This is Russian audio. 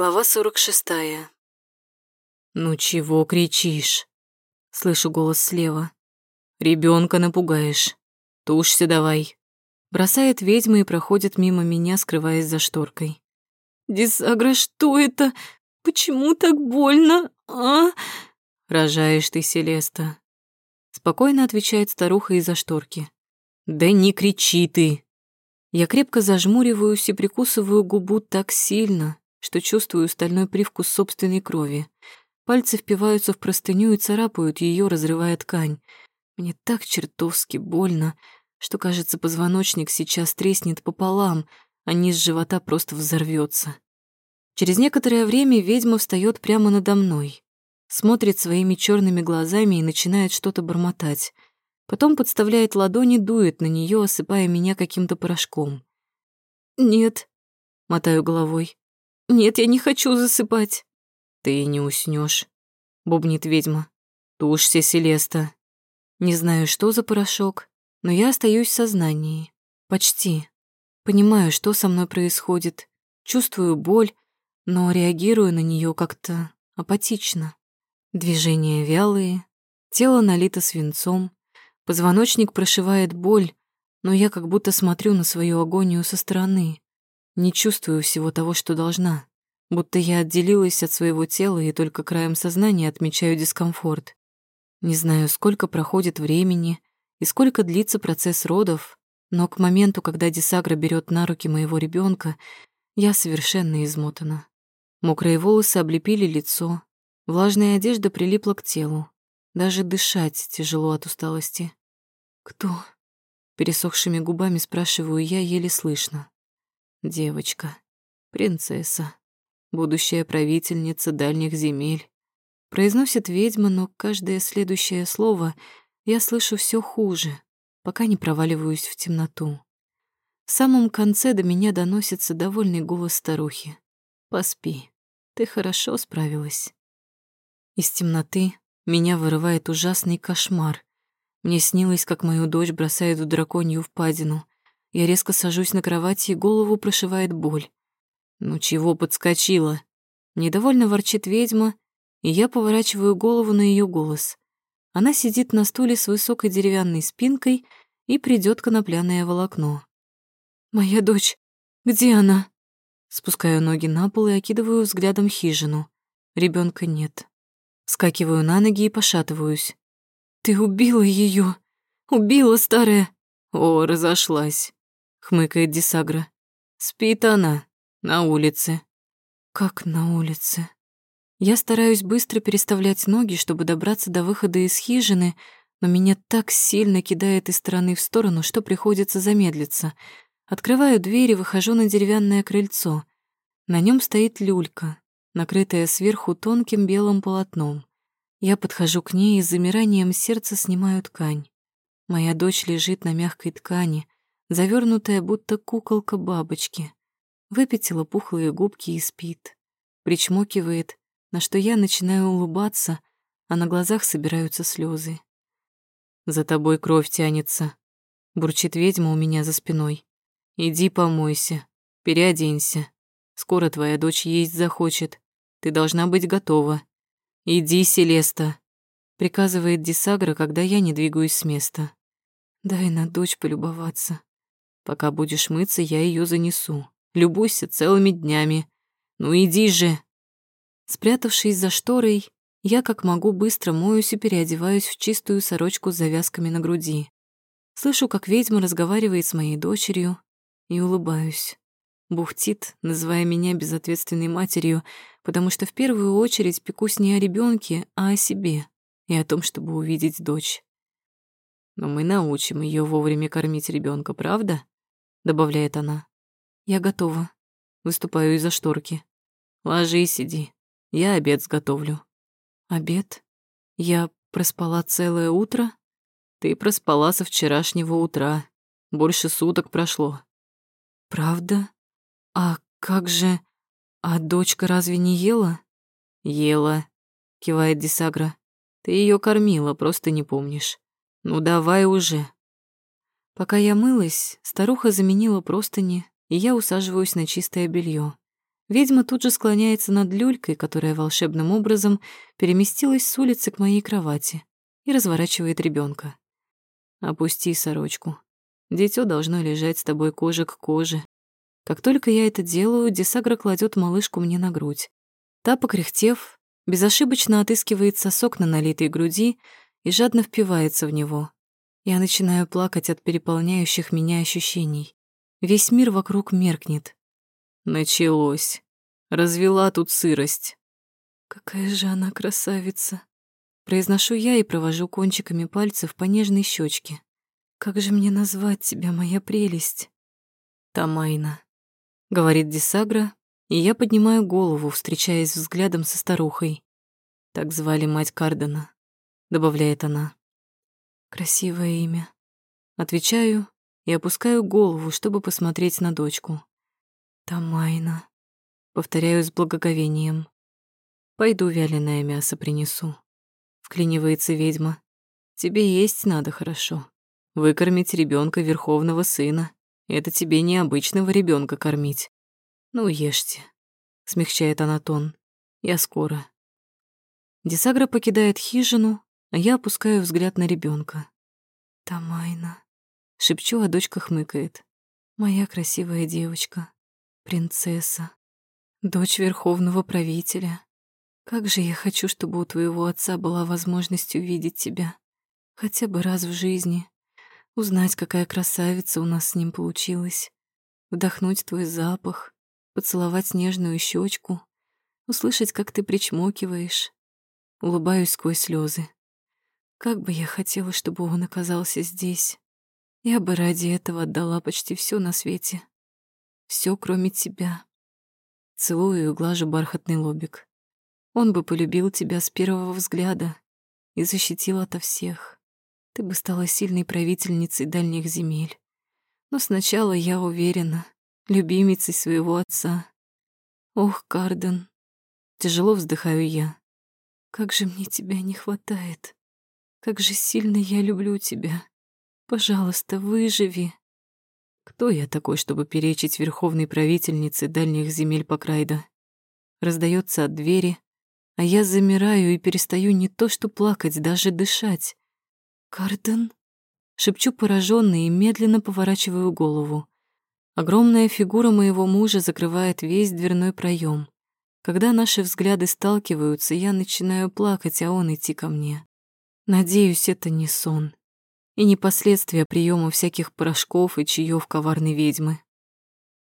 Глава 46. «Ну чего кричишь?» Слышу голос слева. Ребенка напугаешь. Тушься давай». Бросает ведьма и проходит мимо меня, скрываясь за шторкой. «Дисагра, что это? Почему так больно? А?» «Рожаешь ты, Селеста». Спокойно отвечает старуха из-за шторки. «Да не кричи ты!» Я крепко зажмуриваюсь и прикусываю губу так сильно, что чувствую стальной привкус собственной крови. Пальцы впиваются в простыню и царапают ее, разрывая ткань. Мне так чертовски больно, что, кажется, позвоночник сейчас треснет пополам, а низ живота просто взорвется. Через некоторое время ведьма встает прямо надо мной, смотрит своими черными глазами и начинает что-то бормотать. Потом подставляет ладони, дует на нее, осыпая меня каким-то порошком. «Нет», — мотаю головой. «Нет, я не хочу засыпать». «Ты не уснешь, бубнит ведьма. «Тушься, Селеста». Не знаю, что за порошок, но я остаюсь в сознании. Почти. Понимаю, что со мной происходит. Чувствую боль, но реагирую на нее как-то апатично. Движения вялые, тело налито свинцом, позвоночник прошивает боль, но я как будто смотрю на свою агонию со стороны. Не чувствую всего того, что должна. Будто я отделилась от своего тела и только краем сознания отмечаю дискомфорт. Не знаю, сколько проходит времени и сколько длится процесс родов, но к моменту, когда Дисагра берет на руки моего ребенка, я совершенно измотана. Мокрые волосы облепили лицо, влажная одежда прилипла к телу. Даже дышать тяжело от усталости. «Кто?» Пересохшими губами спрашиваю я еле слышно. Девочка, принцесса, будущая правительница дальних земель. Произносит ведьма, но каждое следующее слово я слышу все хуже, пока не проваливаюсь в темноту. В самом конце до меня доносится довольный голос старухи. «Поспи, ты хорошо справилась». Из темноты меня вырывает ужасный кошмар. Мне снилось, как мою дочь бросают в драконью впадину. Я резко сажусь на кровати, и голову прошивает боль. «Ну чего подскочила?» Недовольно ворчит ведьма, и я поворачиваю голову на ее голос. Она сидит на стуле с высокой деревянной спинкой и придет конопляное волокно. «Моя дочь, где она?» Спускаю ноги на пол и окидываю взглядом хижину. Ребенка нет. Скакиваю на ноги и пошатываюсь. «Ты убила ее, Убила, старая!» «О, разошлась!» Хмыкает Дисагра. Спит она на улице. Как на улице? Я стараюсь быстро переставлять ноги, чтобы добраться до выхода из хижины, но меня так сильно кидает из стороны в сторону, что приходится замедлиться. Открываю дверь и выхожу на деревянное крыльцо. На нем стоит люлька, накрытая сверху тонким белым полотном. Я подхожу к ней и с замиранием сердца снимаю ткань. Моя дочь лежит на мягкой ткани, завернутая будто куколка бабочки. Выпятила пухлые губки и спит. Причмокивает, на что я начинаю улыбаться, а на глазах собираются слезы. «За тобой кровь тянется», — бурчит ведьма у меня за спиной. «Иди помойся, переоденься. Скоро твоя дочь есть захочет. Ты должна быть готова. Иди, Селеста», — приказывает Дисагра, когда я не двигаюсь с места. «Дай на дочь полюбоваться», Пока будешь мыться, я ее занесу. Любуйся целыми днями. Ну иди же. Спрятавшись за шторой, я как могу быстро моюсь и переодеваюсь в чистую сорочку с завязками на груди. Слышу, как ведьма разговаривает с моей дочерью, и улыбаюсь. Бухтит, называя меня безответственной матерью, потому что в первую очередь пекусь не о ребенке, а о себе и о том, чтобы увидеть дочь. Но мы научим ее вовремя кормить ребенка, правда? Добавляет она. Я готова. Выступаю из-за шторки. Ложись, сиди. Я обед сготовлю. Обед? Я проспала целое утро? Ты проспала со вчерашнего утра. Больше суток прошло. Правда? А как же... А дочка разве не ела? Ела, кивает Дисагра. Ты ее кормила, просто не помнишь. Ну давай уже, Пока я мылась, старуха заменила простыни, и я усаживаюсь на чистое белье. Ведьма тут же склоняется над люлькой, которая волшебным образом переместилась с улицы к моей кровати и разворачивает ребенка. «Опусти сорочку. Дитё должно лежать с тобой кожа к коже». Как только я это делаю, Десагра кладет малышку мне на грудь. Та, покряхтев, безошибочно отыскивает сосок на налитой груди и жадно впивается в него. Я начинаю плакать от переполняющих меня ощущений. Весь мир вокруг меркнет. Началось. Развела тут сырость. Какая же она красавица. Произношу я и провожу кончиками пальцев по нежной щечке. Как же мне назвать тебя, моя прелесть? Тамайна, говорит Десагра, и я поднимаю голову, встречаясь взглядом со старухой. Так звали мать Кардена, добавляет она. Красивое имя. Отвечаю и опускаю голову, чтобы посмотреть на дочку. Тамайна. Повторяю с благоговением. Пойду вяленое мясо принесу. Вклинивается ведьма. Тебе есть надо хорошо. Выкормить ребенка верховного сына. Это тебе необычного ребенка кормить. Ну, ешьте. Смягчает она тон. Я скоро. Десагра покидает хижину, я опускаю взгляд на ребенка. Тамайна. Шепчу, а дочка хмыкает. Моя красивая девочка. Принцесса. Дочь верховного правителя. Как же я хочу, чтобы у твоего отца была возможность увидеть тебя. Хотя бы раз в жизни. Узнать, какая красавица у нас с ним получилась. Вдохнуть твой запах. Поцеловать нежную щечку. Услышать, как ты причмокиваешь. Улыбаюсь сквозь слезы. Как бы я хотела, чтобы он оказался здесь. Я бы ради этого отдала почти все на свете. Все, кроме тебя. Целую и глажу бархатный лобик. Он бы полюбил тебя с первого взгляда и защитил ото всех. Ты бы стала сильной правительницей дальних земель. Но сначала, я уверена, любимицей своего отца. Ох, Карден, тяжело вздыхаю я. Как же мне тебя не хватает. Как же сильно я люблю тебя. Пожалуйста, выживи. Кто я такой, чтобы перечить верховной правительнице дальних земель Покрайда? Раздается от двери, а я замираю и перестаю не то что плакать, даже дышать. «Карден?» Шепчу поражённо и медленно поворачиваю голову. Огромная фигура моего мужа закрывает весь дверной проем. Когда наши взгляды сталкиваются, я начинаю плакать, а он идти ко мне. Надеюсь, это не сон. И не последствия приема всяких порошков и чаев коварной ведьмы.